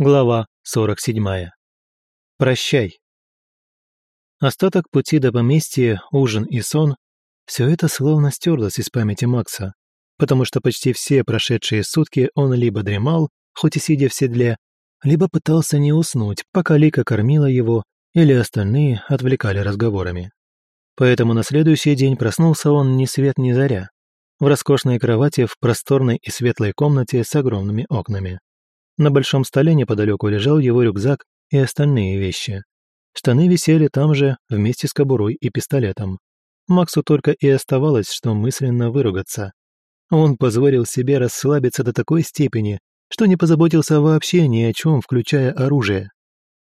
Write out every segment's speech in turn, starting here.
Глава 47. Прощай. Остаток пути до поместья, ужин и сон – все это словно стерлось из памяти Макса, потому что почти все прошедшие сутки он либо дремал, хоть и сидя в седле, либо пытался не уснуть, пока Лика кормила его или остальные отвлекали разговорами. Поэтому на следующий день проснулся он ни свет ни заря, в роскошной кровати в просторной и светлой комнате с огромными окнами. На большом столе неподалеку лежал его рюкзак и остальные вещи. Штаны висели там же, вместе с кобурой и пистолетом. Максу только и оставалось, что мысленно выругаться. Он позволил себе расслабиться до такой степени, что не позаботился вообще ни о чем, включая оружие.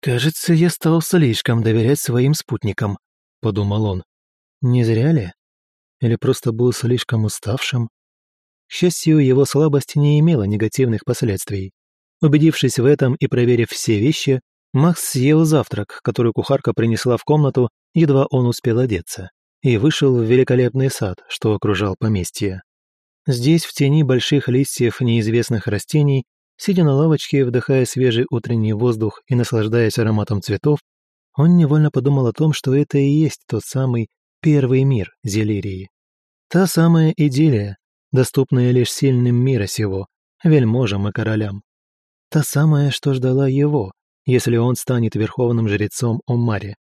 «Кажется, я стал слишком доверять своим спутникам», — подумал он. «Не зря ли? Или просто был слишком уставшим?» К счастью, его слабость не имела негативных последствий. Убедившись в этом и проверив все вещи, Макс съел завтрак, который кухарка принесла в комнату, едва он успел одеться, и вышел в великолепный сад, что окружал поместье. Здесь, в тени больших листьев неизвестных растений, сидя на лавочке, вдыхая свежий утренний воздух и наслаждаясь ароматом цветов, он невольно подумал о том, что это и есть тот самый первый мир Зелирии. Та самая идиллия, доступная лишь сильным мира сего, вельможам и королям. Та самая, что ждала его, если он станет верховным жрецом Омари.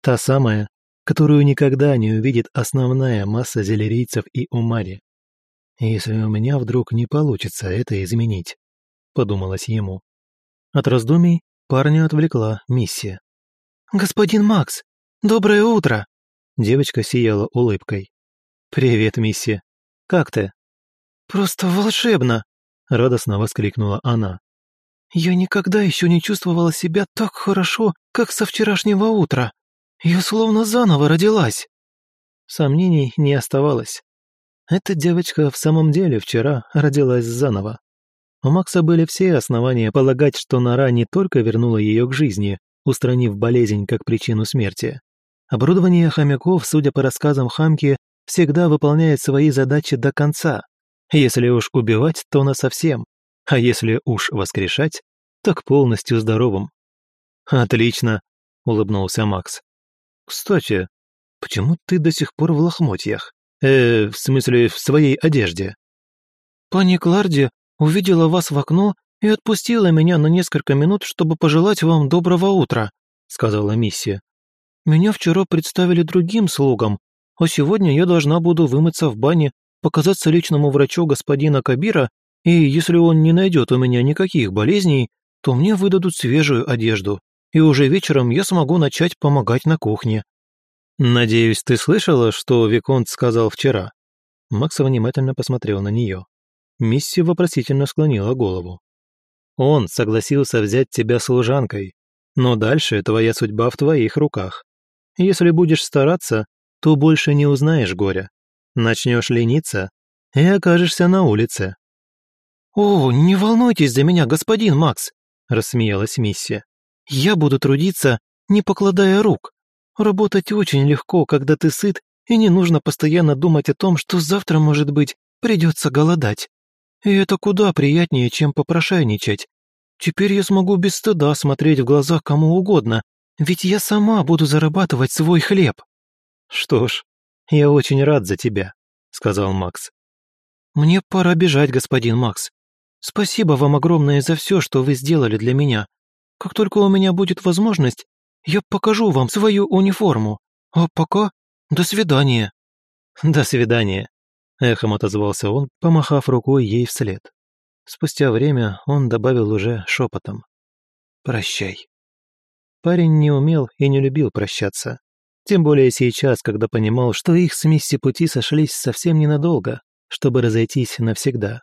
Та самая, которую никогда не увидит основная масса зелерийцев и Омари. «Если у меня вдруг не получится это изменить», — подумалось ему. От раздумий парня отвлекла миссия. «Господин Макс, доброе утро!» Девочка сияла улыбкой. «Привет, миссия. Как ты?» «Просто волшебно!» — радостно воскликнула она. Я никогда еще не чувствовала себя так хорошо, как со вчерашнего утра. Я словно заново родилась. Сомнений не оставалось. Эта девочка в самом деле вчера родилась заново. У Макса были все основания полагать, что Нора не только вернула ее к жизни, устранив болезнь как причину смерти. Оборудование хомяков, судя по рассказам Хамки, всегда выполняет свои задачи до конца. Если уж убивать, то насовсем. А если уж воскрешать, так полностью здоровым. «Отлично», — улыбнулся Макс. «Кстати, почему ты до сих пор в лохмотьях? Э, в смысле, в своей одежде?» «Пани Кларди увидела вас в окно и отпустила меня на несколько минут, чтобы пожелать вам доброго утра», — сказала миссия. «Меня вчера представили другим слугам, а сегодня я должна буду вымыться в бане, показаться личному врачу господина Кабира и если он не найдет у меня никаких болезней, то мне выдадут свежую одежду, и уже вечером я смогу начать помогать на кухне». «Надеюсь, ты слышала, что Виконт сказал вчера?» Макс внимательно посмотрел на нее. Мисси вопросительно склонила голову. «Он согласился взять тебя служанкой, но дальше твоя судьба в твоих руках. Если будешь стараться, то больше не узнаешь горя. Начнешь лениться и окажешься на улице. «О, не волнуйтесь за меня, господин Макс», – рассмеялась Миссия. «Я буду трудиться, не покладая рук. Работать очень легко, когда ты сыт, и не нужно постоянно думать о том, что завтра, может быть, придется голодать. И это куда приятнее, чем попрошайничать. Теперь я смогу без стыда смотреть в глаза кому угодно, ведь я сама буду зарабатывать свой хлеб». «Что ж, я очень рад за тебя», — сказал Макс. «Мне пора бежать, господин Макс. Спасибо вам огромное за все, что вы сделали для меня. Как только у меня будет возможность, я покажу вам свою униформу. А пока до свидания». «До свидания», — эхом отозвался он, помахав рукой ей вслед. Спустя время он добавил уже шепотом. «Прощай». Парень не умел и не любил прощаться. Тем более сейчас, когда понимал, что их с Мисси пути сошлись совсем ненадолго, чтобы разойтись навсегда.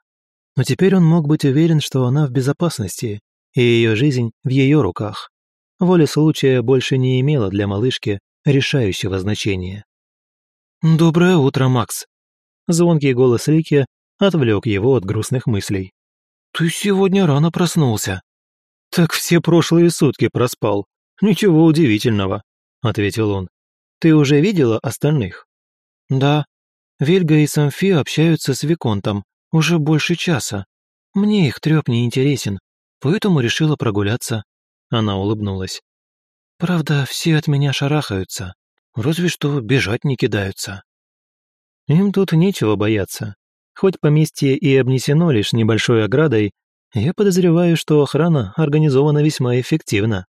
Но теперь он мог быть уверен, что она в безопасности, и ее жизнь в ее руках. Воля случая больше не имела для малышки решающего значения. «Доброе утро, Макс!» Звонкий голос Лики отвлек его от грустных мыслей. «Ты сегодня рано проснулся». «Так все прошлые сутки проспал. Ничего удивительного», — ответил он. «Ты уже видела остальных?» «Да. Вельга и Самфи общаются с Виконтом. Уже больше часа. Мне их трёп не интересен. поэтому решила прогуляться». Она улыбнулась. «Правда, все от меня шарахаются, разве что бежать не кидаются». Им тут нечего бояться. Хоть поместье и обнесено лишь небольшой оградой, я подозреваю, что охрана организована весьма эффективно.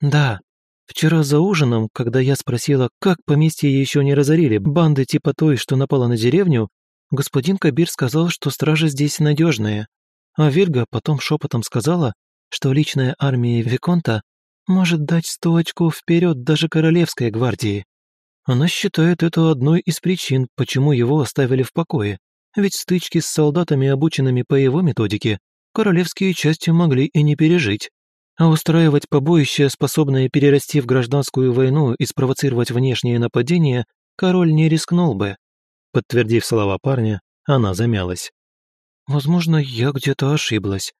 Да, вчера за ужином, когда я спросила, как поместье еще не разорили банды типа той, что напала на деревню, господин Кабир сказал, что стражи здесь надежные, а Вильга потом шепотом сказала, что личная армия Виконта может дать сто очков вперед даже королевской гвардии. Она считает это одной из причин, почему его оставили в покое, ведь стычки с солдатами, обученными по его методике, королевские части могли и не пережить. А устраивать побоище, способное перерасти в гражданскую войну и спровоцировать внешнее нападение, король не рискнул бы. Подтвердив слова парня, она замялась. «Возможно, я где-то ошиблась.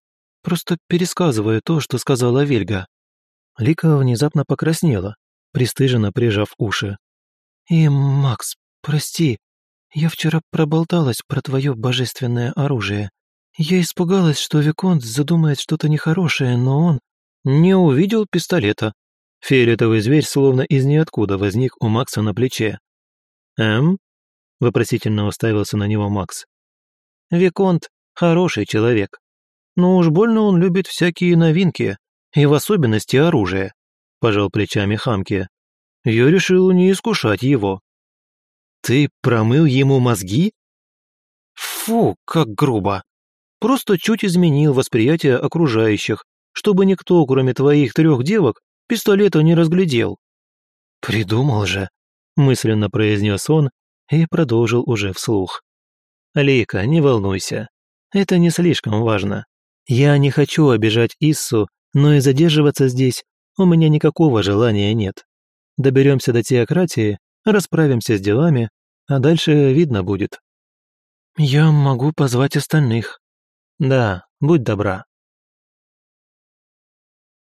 Просто пересказываю то, что сказала Вельга». Лика внезапно покраснела, пристыженно прижав уши. «И, Макс, прости, я вчера проболталась про твое божественное оружие. Я испугалась, что Виконт задумает что-то нехорошее, но он не увидел пистолета. Фиолетовый зверь словно из ниоткуда возник у Макса на плече. «Эм?» — вопросительно уставился на него Макс. «Виконт — хороший человек. Но уж больно он любит всякие новинки, и в особенности оружие», — пожал плечами Хамки. «Я решил не искушать его». «Ты промыл ему мозги?» «Фу, как грубо!» Просто чуть изменил восприятие окружающих, чтобы никто, кроме твоих трех девок, пистолета не разглядел». «Придумал же», — мысленно произнес он и продолжил уже вслух. «Лейка, не волнуйся. Это не слишком важно. Я не хочу обижать Иссу, но и задерживаться здесь у меня никакого желания нет. Доберемся до теократии, расправимся с делами, а дальше видно будет». «Я могу позвать остальных», «Да, будь добра».